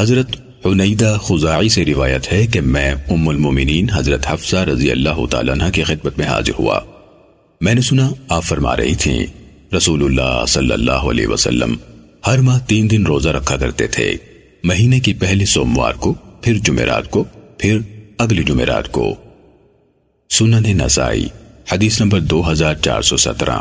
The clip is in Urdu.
حضرت حنیدہ خزاعی سے روایت ہے کہ میں ام المومنین حضرت حفظہ رضی اللہ تعالیٰ عنہ کی خدمت میں حاضر ہوا۔ میں نے سنا، آپ فرما رہی تھیں، رسول اللہ صلی اللہ علیہ وسلم ہر ماہ تین دن روزہ رکھا کرتے تھے۔ مہینے کی پہلی سوموار کو، پھر جمعرات کو، پھر اگلی جمعرات کو۔ سنن نسائی، حدیث نمبر دو ہزار چار سو سترہ۔